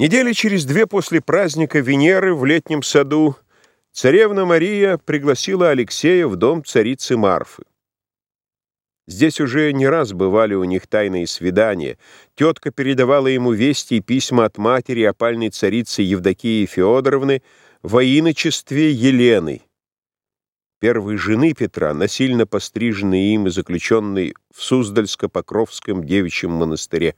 Недели через две после праздника Венеры в летнем саду царевна Мария пригласила Алексея в дом царицы Марфы. Здесь уже не раз бывали у них тайные свидания. Тетка передавала ему вести и письма от матери опальной царицы Евдокии Феодоровны во иночестве Елены, первой жены Петра, насильно постриженной им и заключенной в Суздальско-Покровском девичьем монастыре.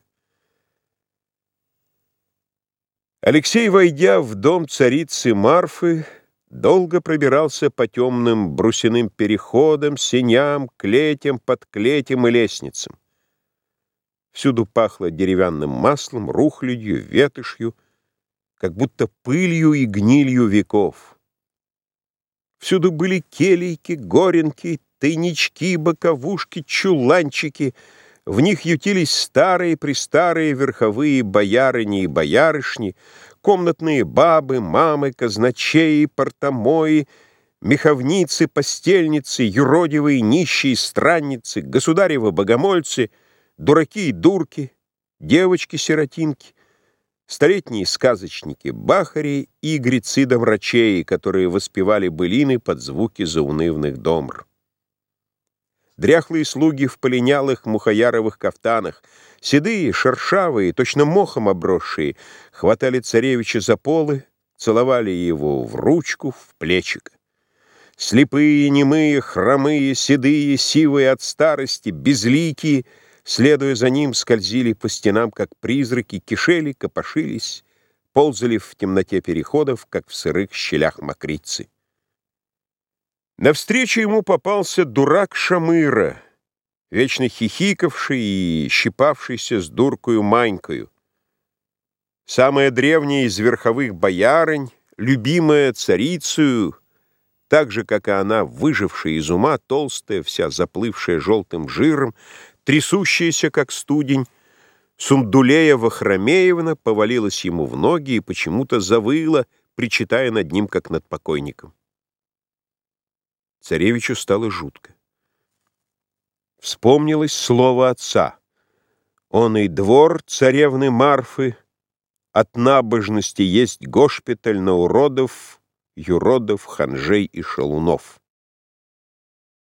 Алексей, войдя в дом царицы Марфы, долго пробирался по темным брусяным переходам, сеням, клетям, подклетям и лестницам. Всюду пахло деревянным маслом, рухлядью, ветошью, как будто пылью и гнилью веков. Всюду были келейки, горенки, тайнички, боковушки, чуланчики — в них ютились старые-престарые верховые боярыни и боярышни, комнатные бабы, мамы, казначеи, портомои, меховницы, постельницы, юродивые, нищие, странницы, государевы-богомольцы, дураки и дурки, девочки-сиротинки, столетние сказочники, бахари и игрецы-домрачеи, которые воспевали былины под звуки заунывных домр дряхлые слуги в полинялых мухаяровых кафтанах, седые, шершавые, точно мохом обросшие, хватали царевича за полы, целовали его в ручку, в плечико. Слепые, немые, хромые, седые, сивые от старости, безликие, следуя за ним, скользили по стенам, как призраки, кишели, копошились, ползали в темноте переходов, как в сырых щелях мокрицы. Навстречу ему попался дурак Шамыра, вечно хихикавший и щипавшийся с дуркою Манькою. Самая древняя из верховых боярынь, любимая царицею, так же, как и она, выжившая из ума, толстая, вся заплывшая желтым жиром, трясущаяся, как студень, Сундулея Вахромеевна повалилась ему в ноги и почему-то завыла, причитая над ним, как над покойником. Царевичу стало жутко. Вспомнилось слово отца. Он и двор царевны Марфы от набожности есть госпиталь на уродов, юродов, ханжей и шалунов.